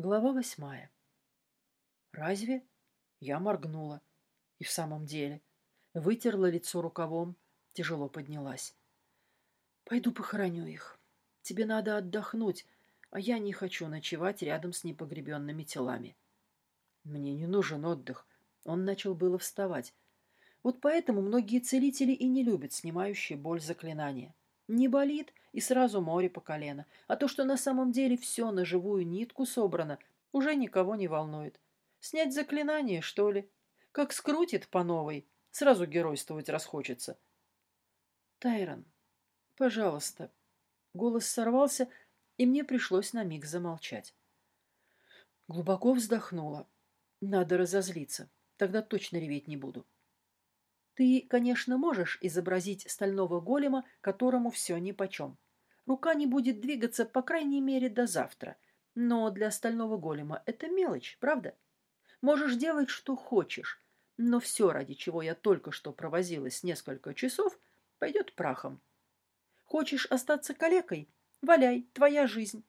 Глава восьмая. Разве? Я моргнула. И в самом деле. Вытерла лицо рукавом, тяжело поднялась. Пойду похороню их. Тебе надо отдохнуть, а я не хочу ночевать рядом с непогребенными телами. Мне не нужен отдых. Он начал было вставать. Вот поэтому многие целители и не любят снимающие боль заклинания. Не болит, и сразу море по колено. А то, что на самом деле все на живую нитку собрано, уже никого не волнует. Снять заклинание, что ли? Как скрутит по новой, сразу геройствовать расхочется. Тайрон, пожалуйста. Голос сорвался, и мне пришлось на миг замолчать. Глубоко вздохнула. Надо разозлиться, тогда точно реветь не буду. Ты, конечно, можешь изобразить стального голема, которому все нипочем. Рука не будет двигаться, по крайней мере, до завтра. Но для стального голема это мелочь, правда? Можешь делать, что хочешь, но все, ради чего я только что провозилась несколько часов, пойдет прахом. Хочешь остаться калекой? Валяй, твоя жизнь.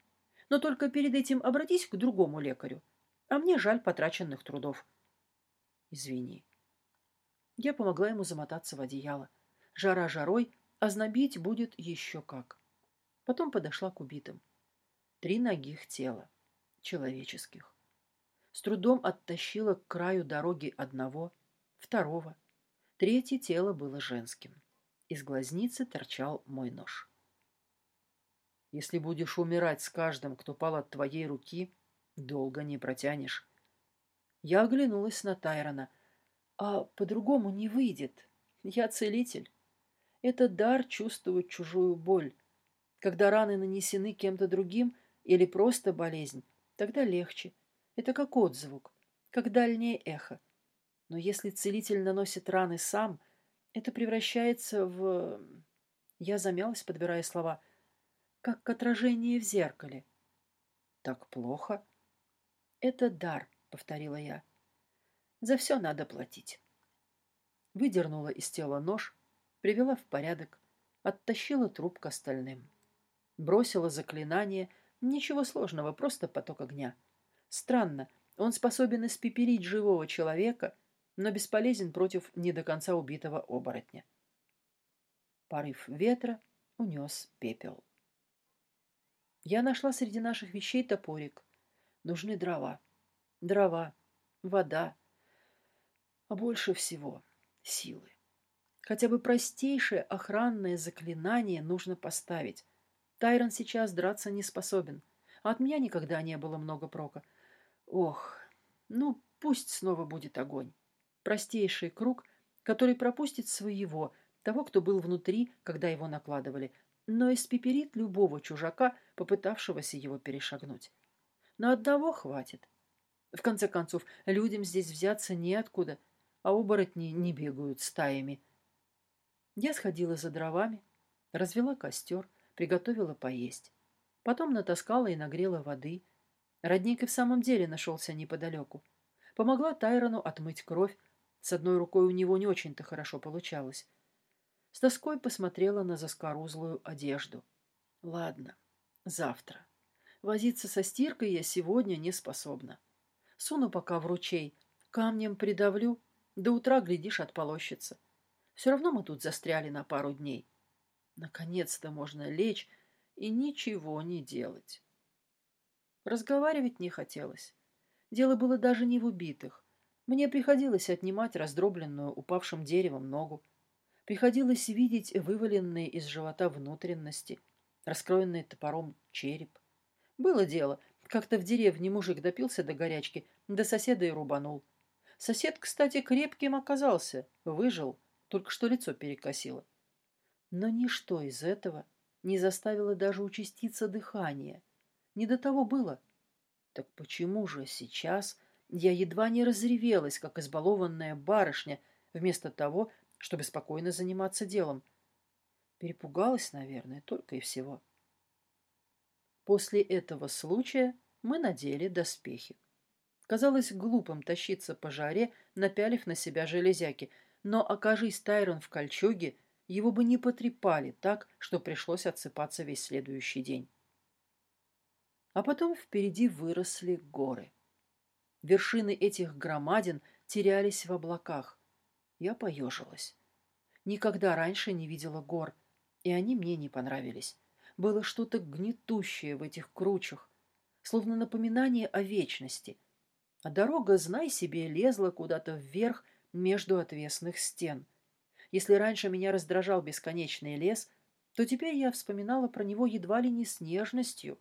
Но только перед этим обратись к другому лекарю. А мне жаль потраченных трудов. Извини. Я помогла ему замотаться в одеяло. Жара жарой, а знобить будет еще как. Потом подошла к убитым. Три ногих тела. Человеческих. С трудом оттащила к краю дороги одного, второго. Третье тело было женским. Из глазницы торчал мой нож. Если будешь умирать с каждым, кто пал от твоей руки, долго не протянешь. Я оглянулась на Тайрона — а по-другому не выйдет. Я целитель. Это дар чувствовать чужую боль. Когда раны нанесены кем-то другим или просто болезнь, тогда легче. Это как отзвук, как дальнее эхо. Но если целитель наносит раны сам, это превращается в... Я замялась, подбирая слова. Как отражение в зеркале. Так плохо? Это дар, повторила я. За все надо платить. Выдернула из тела нож, привела в порядок, оттащила труп к остальным. Бросила заклинание. Ничего сложного, просто поток огня. Странно, он способен испепелить живого человека, но бесполезен против не до конца убитого оборотня. Порыв ветра унес пепел. Я нашла среди наших вещей топорик. Нужны дрова. Дрова, вода, а больше всего силы. Хотя бы простейшее охранное заклинание нужно поставить. Тайрон сейчас драться не способен, а от меня никогда не было много прока. Ох, ну пусть снова будет огонь. Простейший круг, который пропустит своего, того, кто был внутри, когда его накладывали, но испеперит любого чужака, попытавшегося его перешагнуть. На одного хватит. В конце концов, людям здесь взяться неоткуда — а оборотни не бегают стаями. Я сходила за дровами, развела костер, приготовила поесть. Потом натаскала и нагрела воды. Родник и в самом деле нашелся неподалеку. Помогла Тайрону отмыть кровь. С одной рукой у него не очень-то хорошо получалось. С тоской посмотрела на заскорузлую одежду. Ладно, завтра. Возиться со стиркой я сегодня не способна. Суну пока в ручей, камнем придавлю до утра, глядишь, отполощется. Все равно мы тут застряли на пару дней. Наконец-то можно лечь и ничего не делать. Разговаривать не хотелось. Дело было даже не в убитых. Мне приходилось отнимать раздробленную упавшим деревом ногу. Приходилось видеть вываленные из живота внутренности, раскроенный топором череп. Было дело, как-то в деревне мужик допился до горячки, до соседа и рубанул. Сосед, кстати, крепким оказался, выжил, только что лицо перекосило. Но ничто из этого не заставило даже участиться дыхание. Не до того было. Так почему же сейчас я едва не разревелась, как избалованная барышня, вместо того, чтобы спокойно заниматься делом? Перепугалась, наверное, только и всего. После этого случая мы надели доспехи. Казалось глупым тащиться по жаре, напялив на себя железяки, но окажись Тайрон в кольчуге, его бы не потрепали так, что пришлось отсыпаться весь следующий день. А потом впереди выросли горы. Вершины этих громадин терялись в облаках. Я поежилась. Никогда раньше не видела гор, и они мне не понравились. Было что-то гнетущее в этих кручах, словно напоминание о вечности. А дорога, знай себе, лезла куда-то вверх между отвесных стен. Если раньше меня раздражал бесконечный лес, то теперь я вспоминала про него едва ли не с нежностью.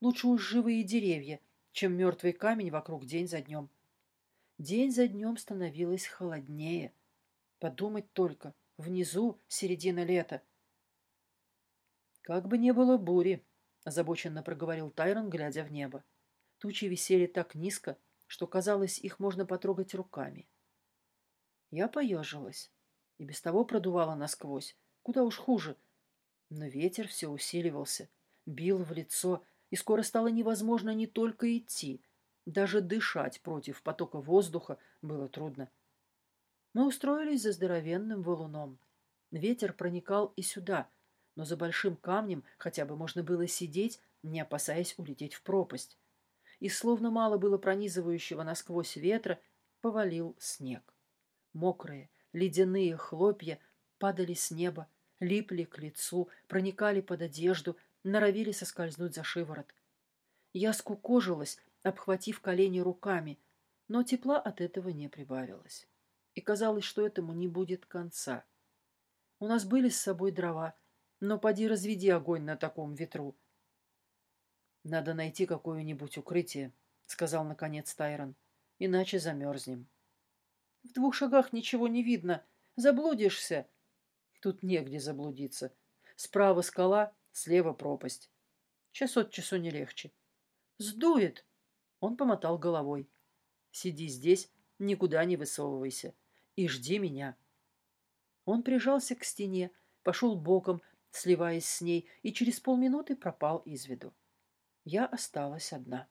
Лучше уж живые деревья, чем мертвый камень вокруг день за днем. День за днем становилось холоднее. Подумать только, внизу середина лета. Как бы не было бури, озабоченно проговорил Тайрон, глядя в небо. Тучи висели так низко, что казалось, их можно потрогать руками. Я поежилась и без того продувала насквозь. Куда уж хуже. Но ветер все усиливался, бил в лицо, и скоро стало невозможно не только идти. Даже дышать против потока воздуха было трудно. Мы устроились за здоровенным валуном. Ветер проникал и сюда, но за большим камнем хотя бы можно было сидеть, не опасаясь улететь в пропасть. И словно мало было пронизывающего насквозь ветра, повалил снег. Мокрые, ледяные хлопья падали с неба, липли к лицу, проникали под одежду, норовили соскользнуть за шиворот. Я скукожилась, обхватив колени руками, но тепла от этого не прибавилось. И казалось, что этому не будет конца. У нас были с собой дрова, но поди разведи огонь на таком ветру. «Надо найти какое-нибудь укрытие», — сказал наконец Тайрон, — «иначе замерзнем». В двух шагах ничего не видно. Заблудишься. Тут негде заблудиться. Справа скала, слева пропасть. Час от часу не легче. Сдует. Он помотал головой. Сиди здесь, никуда не высовывайся. И жди меня. Он прижался к стене, пошел боком, сливаясь с ней, и через полминуты пропал из виду. Я осталась одна.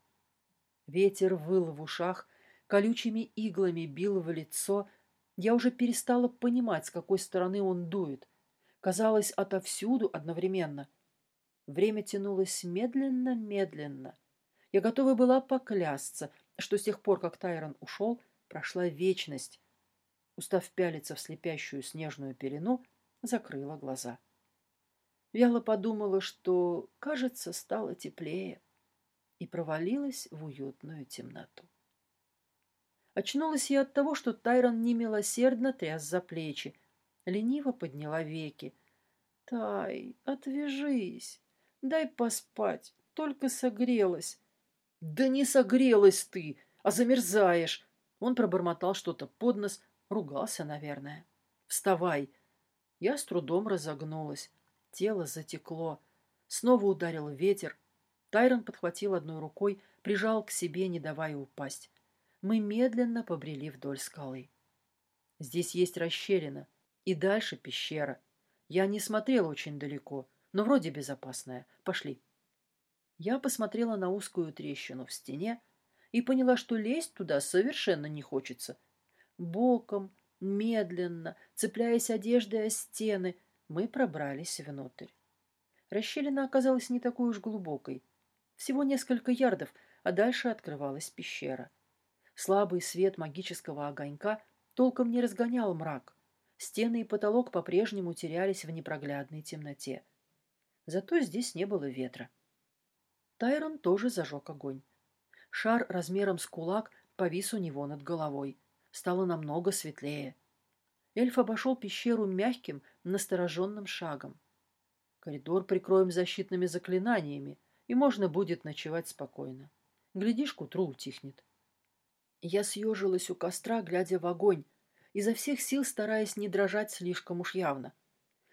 Ветер выл в ушах, колючими иглами бил в лицо. Я уже перестала понимать, с какой стороны он дует. Казалось, отовсюду одновременно. Время тянулось медленно-медленно. Я готова была поклясться, что с тех пор, как Тайрон ушел, прошла вечность. Устав пялиться в слепящую снежную пелену, закрыла глаза. Вяло подумала, что, кажется, стало теплее, и провалилась в уютную темноту. Очнулась я от того, что Тайрон немилосердно тряс за плечи. Лениво подняла веки. «Тай, отвяжись, дай поспать, только согрелась». «Да не согрелась ты, а замерзаешь!» Он пробормотал что-то под нос, ругался, наверное. «Вставай!» Я с трудом разогнулась. Тело затекло. Снова ударил ветер. Тайрон подхватил одной рукой, прижал к себе, не давая упасть мы медленно побрели вдоль скалы. Здесь есть расщелина, и дальше пещера. Я не смотрела очень далеко, но вроде безопасная. Пошли. Я посмотрела на узкую трещину в стене и поняла, что лезть туда совершенно не хочется. Боком, медленно, цепляясь одеждой о стены, мы пробрались внутрь. Расщелина оказалась не такой уж глубокой. Всего несколько ярдов, а дальше открывалась пещера. Слабый свет магического огонька толком не разгонял мрак. Стены и потолок по-прежнему терялись в непроглядной темноте. Зато здесь не было ветра. Тайрон тоже зажег огонь. Шар размером с кулак повис у него над головой. Стало намного светлее. Эльф обошел пещеру мягким, настороженным шагом. Коридор прикроем защитными заклинаниями, и можно будет ночевать спокойно. Глядишь, к утру утихнет. Я съежилась у костра, глядя в огонь, изо всех сил стараясь не дрожать слишком уж явно.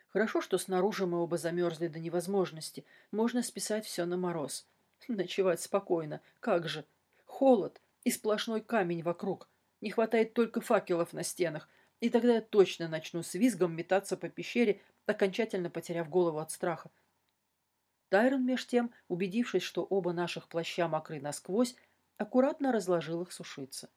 Хорошо, что снаружи мы оба замерзли до невозможности. Можно списать все на мороз. Ночевать спокойно. Как же? Холод и сплошной камень вокруг. Не хватает только факелов на стенах. И тогда я точно начну с визгом метаться по пещере, окончательно потеряв голову от страха. Тайрон, меж тем, убедившись, что оба наших плаща мокры насквозь, аккуратно разложил их сушиться.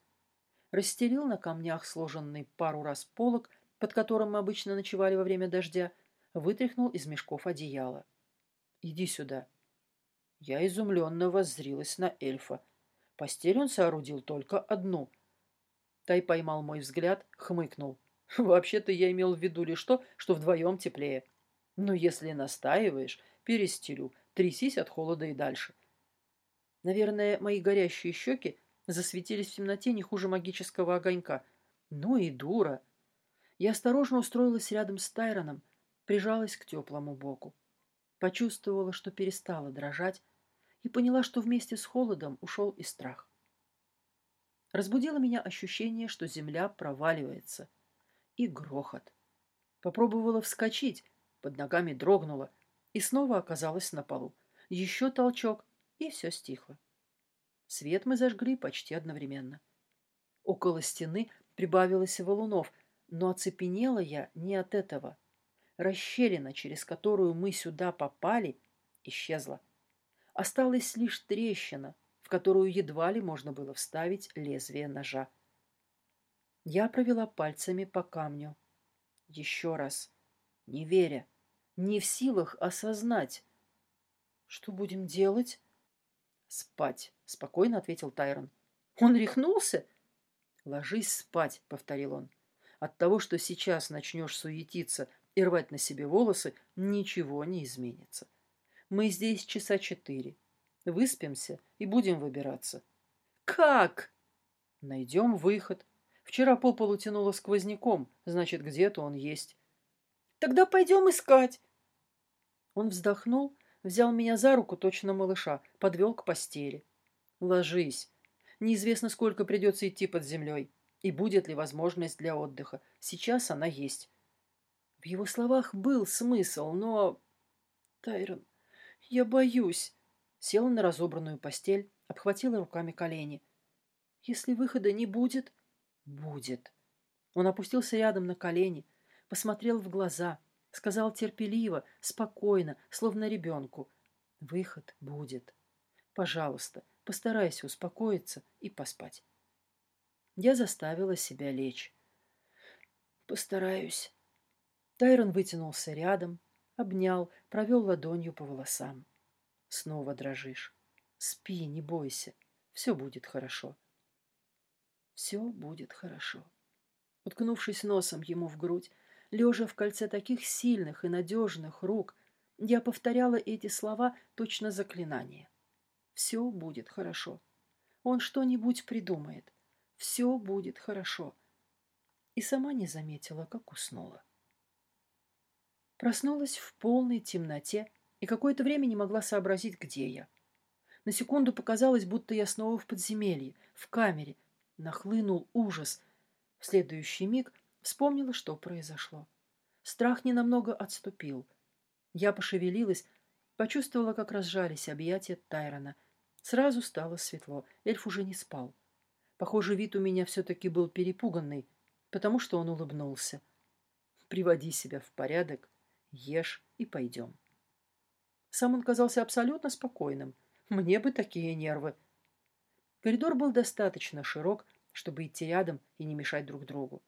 Расстелил на камнях сложенный пару раз полог, под которым мы обычно ночевали во время дождя, вытряхнул из мешков одеяло. «Иди сюда». Я изумленно воззрилась на эльфа. Постель он соорудил только одну. Тай поймал мой взгляд, хмыкнул. Вообще-то я имел в виду лишь то, что вдвоем теплее. Но если настаиваешь, перестелю, трясись от холода и дальше. Наверное, мои горящие щеки засветились в темноте не хуже магического огонька. Ну и дура. Я осторожно устроилась рядом с Тайроном, прижалась к теплому боку. Почувствовала, что перестала дрожать, и поняла, что вместе с холодом ушел и страх. Разбудило меня ощущение, что земля проваливается. И грохот. Попробовала вскочить, под ногами дрогнула, и снова оказалась на полу. Еще толчок, и все стихло. Свет мы зажгли почти одновременно. Около стены прибавилось валунов, но оцепенела я не от этого. Расщелина, через которую мы сюда попали, исчезла. Осталась лишь трещина, в которую едва ли можно было вставить лезвие ножа. Я провела пальцами по камню. Еще раз, не веря, не в силах осознать. «Что будем делать?» «Спать», — спокойно ответил Тайрон. «Он рехнулся?» «Ложись спать», — повторил он. «От того, что сейчас начнешь суетиться и рвать на себе волосы, ничего не изменится. Мы здесь часа четыре. Выспимся и будем выбираться. Как? Найдем выход. Вчера по полу тянуло сквозняком, значит, где-то он есть. Тогда пойдем искать. Он вздохнул, взял меня за руку, точно малыша, подвел к постели. Ложись. Неизвестно, сколько придется идти под землей. И будет ли возможность для отдыха. Сейчас она есть. В его словах был смысл, но... Тайрон, «Я боюсь». Села на разобранную постель, обхватила руками колени. «Если выхода не будет...» «Будет». Он опустился рядом на колени, посмотрел в глаза, сказал терпеливо, спокойно, словно ребенку. «Выход будет. Пожалуйста, постарайся успокоиться и поспать». Я заставила себя лечь. «Постараюсь». Тайрон вытянулся рядом, Обнял, провел ладонью по волосам. Снова дрожишь. Спи, не бойся. Все будет хорошо. Все будет хорошо. Уткнувшись носом ему в грудь, лежа в кольце таких сильных и надежных рук, я повторяла эти слова точно заклинание. Все будет хорошо. Он что-нибудь придумает. Все будет хорошо. И сама не заметила, как уснула. Проснулась в полной темноте и какое-то время не могла сообразить, где я. На секунду показалось, будто я снова в подземелье, в камере. Нахлынул ужас. В следующий миг вспомнила, что произошло. Страх ненамного отступил. Я пошевелилась, почувствовала, как разжались объятия Тайрона. Сразу стало светло, эльф уже не спал. Похоже, вид у меня все-таки был перепуганный, потому что он улыбнулся. «Приводи себя в порядок ешь и пойдем. Сам он казался абсолютно спокойным. Мне бы такие нервы. Коридор был достаточно широк, чтобы идти рядом и не мешать друг другу.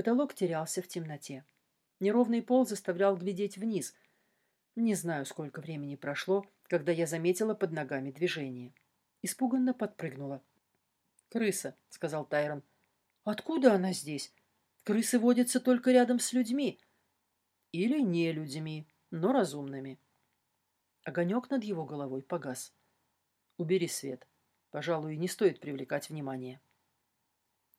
Потолок терялся в темноте. Неровный пол заставлял глядеть вниз. Не знаю, сколько времени прошло, когда я заметила под ногами движение. Испуганно подпрыгнула. «Крыса», — сказал Тайрон. «Откуда она здесь? Крысы водятся только рядом с людьми. Или не людьми, но разумными. Огонек над его головой погас. Убери свет. Пожалуй, не стоит привлекать внимание.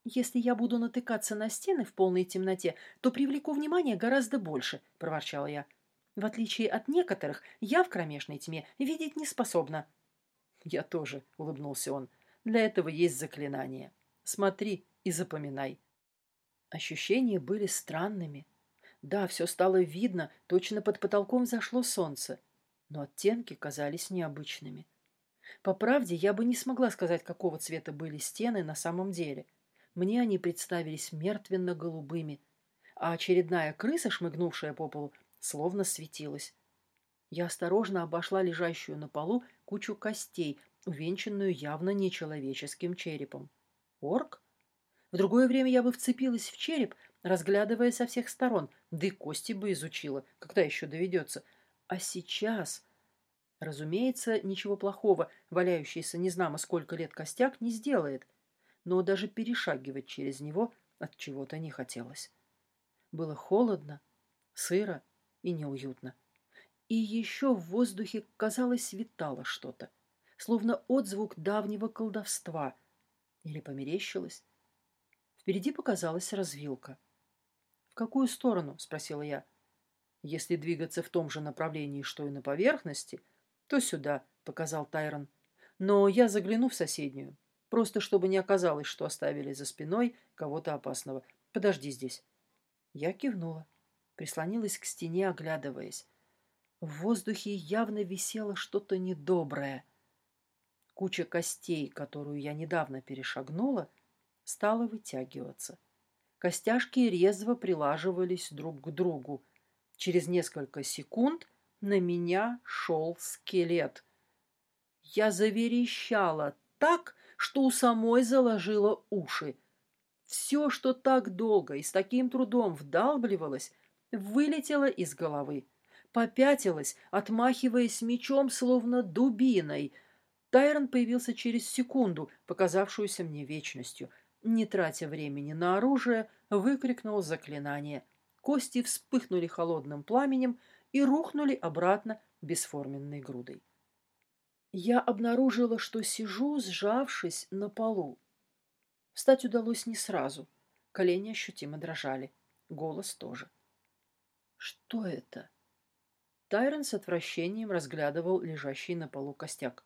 «Если я буду натыкаться на стены в полной темноте, то привлеку внимание гораздо больше», — проворчала я. «В отличие от некоторых, я в кромешной тьме видеть не способна». «Я тоже», — улыбнулся он. «Для этого есть заклинание. Смотри и запоминай». Ощущения были странными, да, все стало видно, точно под потолком зашло солнце, но оттенки казались необычными. По правде, я бы не смогла сказать, какого цвета были стены на самом деле. Мне они представились мертвенно-голубыми, а очередная крыса, шмыгнувшая по полу, словно светилась. Я осторожно обошла лежащую на полу кучу костей, увенчанную явно нечеловеческим черепом. Орк? В другое время я бы вцепилась в череп, разглядывая со всех сторон, да и кости бы изучила, когда еще доведется. А сейчас... Разумеется, ничего плохого валяющийся незнамо сколько лет костяк не сделает, но даже перешагивать через него от чего-то не хотелось. Было холодно, сыро и неуютно. И еще в воздухе, казалось, витало что-то, словно отзвук давнего колдовства. Или померещилось. Впереди показалась развилка. «В какую сторону?» — спросила я. «Если двигаться в том же направлении, что и на поверхности, то сюда», — показал Тайрон. «Но я загляну в соседнюю, просто чтобы не оказалось, что оставили за спиной кого-то опасного. Подожди здесь». Я кивнула, прислонилась к стене, оглядываясь. В воздухе явно висело что-то недоброе. Куча костей, которую я недавно перешагнула, стала вытягиваться. Костяшки резво прилаживались друг к другу. Через несколько секунд на меня шел скелет. Я заверещала так, что у самой заложила уши. Все, что так долго и с таким трудом вдалбливалось, вылетело из головы. Попятилась, отмахиваясь мечом, словно дубиной. Тайрон появился через секунду, показавшуюся мне вечностью. Не тратя времени на оружие, выкрикнул заклинание. Кости вспыхнули холодным пламенем, и рухнули обратно бесформенной грудой. Я обнаружила, что сижу, сжавшись на полу. Встать удалось не сразу. Колени ощутимо дрожали. Голос тоже. «Что это?» Тайрон с отвращением разглядывал лежащий на полу костяк.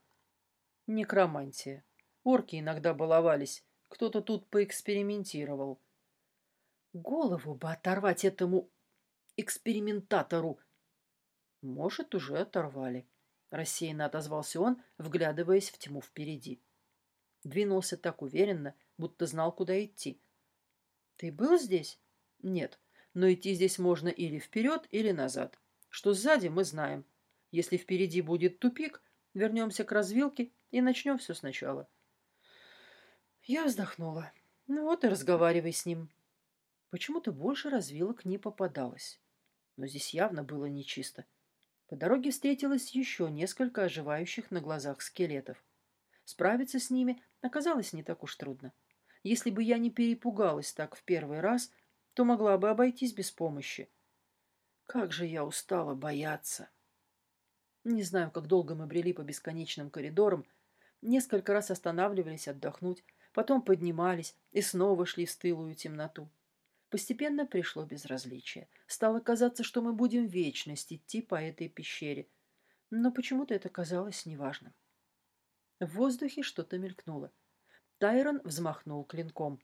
«Некромантия. Орки иногда баловались. Кто-то тут поэкспериментировал». «Голову бы оторвать этому экспериментатору!» «Может, уже оторвали», — рассеянно отозвался он, вглядываясь в тьму впереди. Двинулся так уверенно, будто знал, куда идти. «Ты был здесь?» «Нет, но идти здесь можно или вперед, или назад. Что сзади, мы знаем. Если впереди будет тупик, вернемся к развилке и начнем все сначала». Я вздохнула. Ну вот и разговаривай с ним. Почему-то больше развилок не попадалось. Но здесь явно было нечисто. По дороге встретилось еще несколько оживающих на глазах скелетов. Справиться с ними оказалось не так уж трудно. Если бы я не перепугалась так в первый раз, то могла бы обойтись без помощи. Как же я устала бояться. Не знаю, как долго мы брели по бесконечным коридорам, несколько раз останавливались отдохнуть, потом поднимались и снова шли в стылую темноту. Постепенно пришло безразличие. Стало казаться, что мы будем вечность идти по этой пещере. Но почему-то это казалось неважным. В воздухе что-то мелькнуло. Тайрон взмахнул клинком.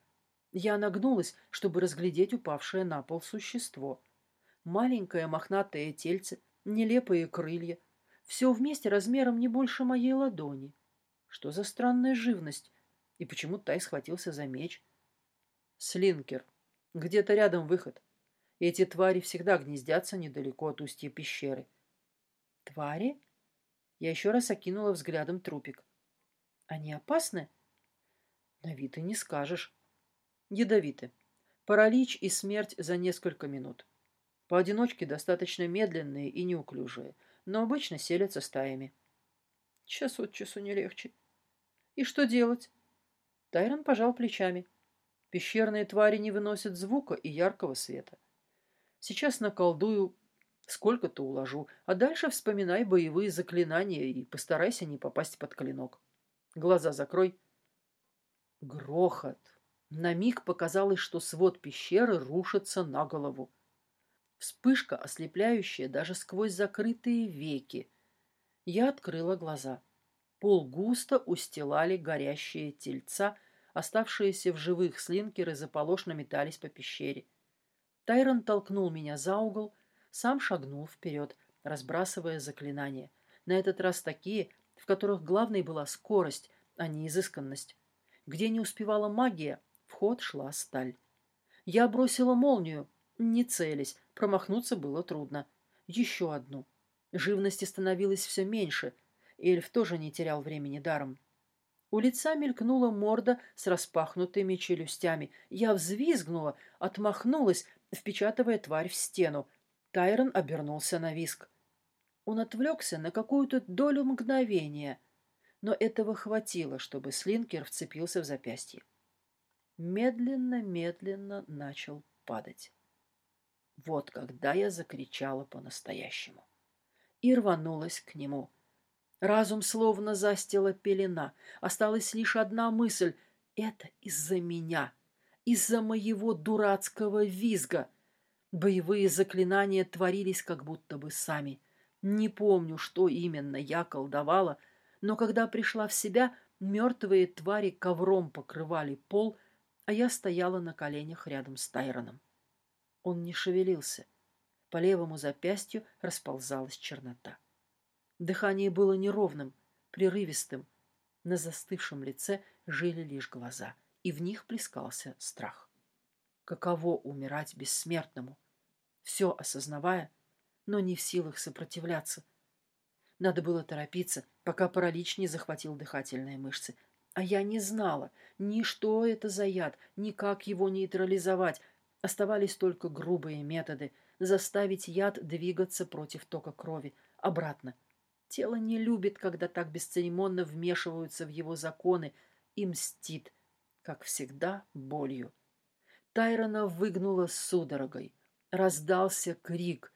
Я нагнулась, чтобы разглядеть упавшее на пол существо. Маленькое мохнатое тельце, нелепые крылья. Все вместе размером не больше моей ладони. Что за странная живность? И почему Тай схватился за меч? Слинкер, где-то рядом выход. Эти твари всегда гнездятся недалеко от устья пещеры. Твари? Я еще раз окинула взглядом трупик. Они опасны? На вид и не скажешь. Ядовиты. Паралич и смерть за несколько минут. Поодиночке достаточно медленные и неуклюжие, но обычно селятся стаями. Час от часу не легче. И что делать? Тайрон пожал плечами. Пещерные твари не выносят звука и яркого света. Сейчас наколдую, сколько-то уложу, а дальше вспоминай боевые заклинания и постарайся не попасть под клинок. Глаза закрой. Грохот. На миг показалось, что свод пещеры рушится на голову. Вспышка, ослепляющая даже сквозь закрытые веки. Я открыла глаза. Пол густо устилали горящие тельца — Оставшиеся в живых слинкеры заполошно метались по пещере. Тайрон толкнул меня за угол, сам шагнул вперед, разбрасывая заклинания. На этот раз такие, в которых главной была скорость, а не изысканность. Где не успевала магия, в ход шла сталь. Я бросила молнию, не целясь, промахнуться было трудно. Еще одну. Живности становилось все меньше. Эльф тоже не терял времени даром. У лица мелькнула морда с распахнутыми челюстями. Я взвизгнула, отмахнулась, впечатывая тварь в стену. Тайрон обернулся на виск. Он отвлекся на какую-то долю мгновения, но этого хватило, чтобы Слинкер вцепился в запястье. Медленно-медленно начал падать. Вот когда я закричала по-настоящему. И рванулась к нему. Разум словно застила пелена. Осталась лишь одна мысль — это из-за меня, из-за моего дурацкого визга. Боевые заклинания творились как будто бы сами. Не помню, что именно я колдовала, но когда пришла в себя, мертвые твари ковром покрывали пол, а я стояла на коленях рядом с Тайроном. Он не шевелился. По левому запястью расползалась чернота. Дыхание было неровным, прерывистым. На застывшем лице жили лишь глаза, и в них плескался страх. Каково умирать бессмертному? Все осознавая, но не в силах сопротивляться. Надо было торопиться, пока паралич не захватил дыхательные мышцы. А я не знала ни что это за яд, ни как его нейтрализовать, Оставались только грубые методы заставить яд двигаться против тока крови, обратно. Тело не любит, когда так бесцеремонно вмешиваются в его законы и мстит, как всегда, болью. Тайрона выгнула судорогой. Раздался крик.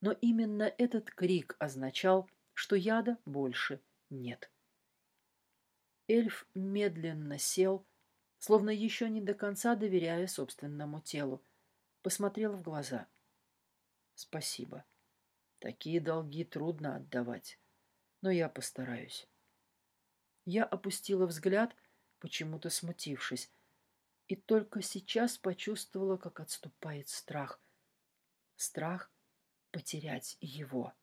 Но именно этот крик означал, что яда больше нет. Эльф медленно сел, словно еще не до конца доверяя собственному телу. Посмотрел в глаза. «Спасибо. Такие долги трудно отдавать, но я постараюсь». Я опустила взгляд, почему-то смутившись, и только сейчас почувствовала, как отступает страх. Страх потерять его.